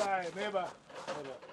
Bye-bye, bye-bye. Bye-bye.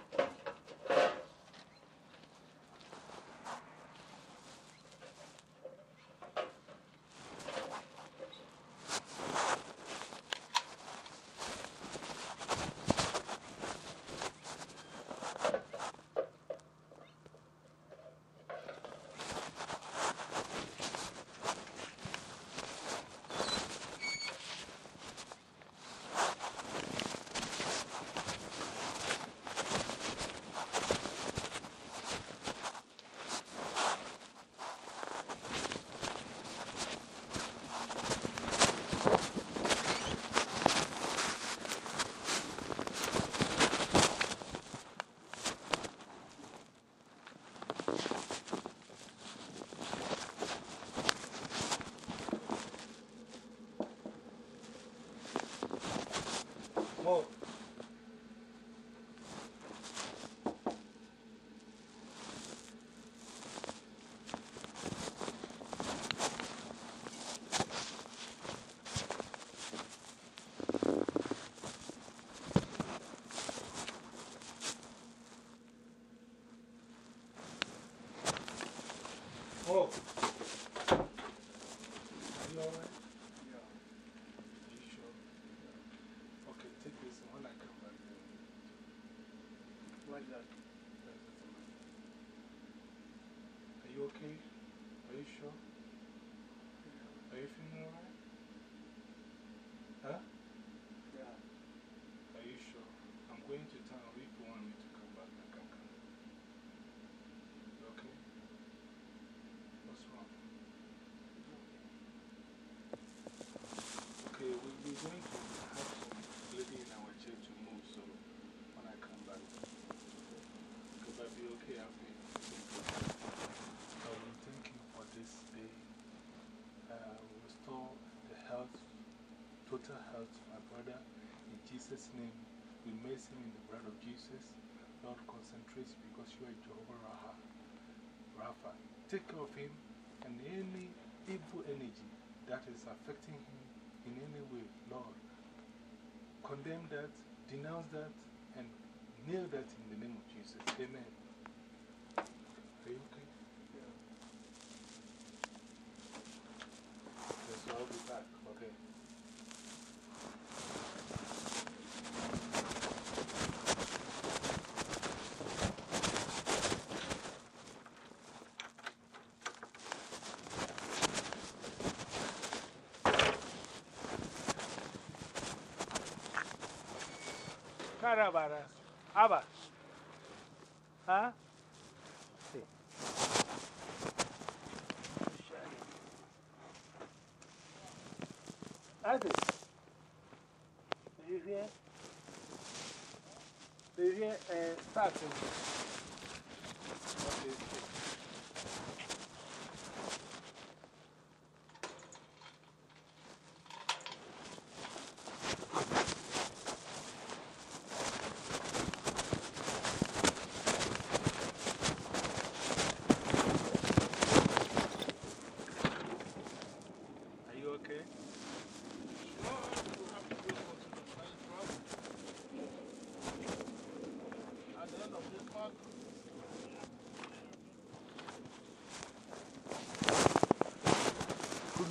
Mo. Are you all right? Yeah. Are you sure? Yeah. Okay, take this when I come back. What's that? Are you okay? Are you sure? Yeah. Are you feeling alright? Huh? Yeah. Are you sure? I'm going to town. If you want me to come back, I can come. You okay? What's wrong? Okay, we, we're going to have some lady in our church to move, so when I come back, because I'll be okay after you. So we thank you for this day. Uh, restore the health, health to my brother. In Jesus' name, we him in the blood of Jesus. Lord, concentrate because you are Jehovah Raha. Rapha. Take care of him and any evil energy that is affecting him in any way, Lord. Condemn that, denounce that, and nail that in the name of Jesus. Amen. Are you okay? Yeah. So I'll be back, okay? Caravana. Abaixo. Hã? Sim. Hadi. Büyüye. Büyüye e, sağ çözüm. Bakın.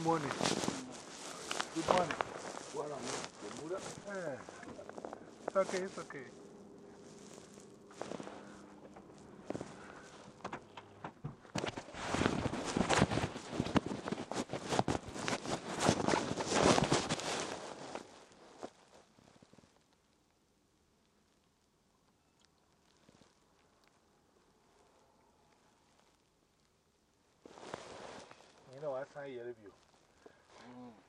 Morning. Good morning. what I'm the Buddha. Eh, It's okay, it's okay. You know, I saw your review. 어.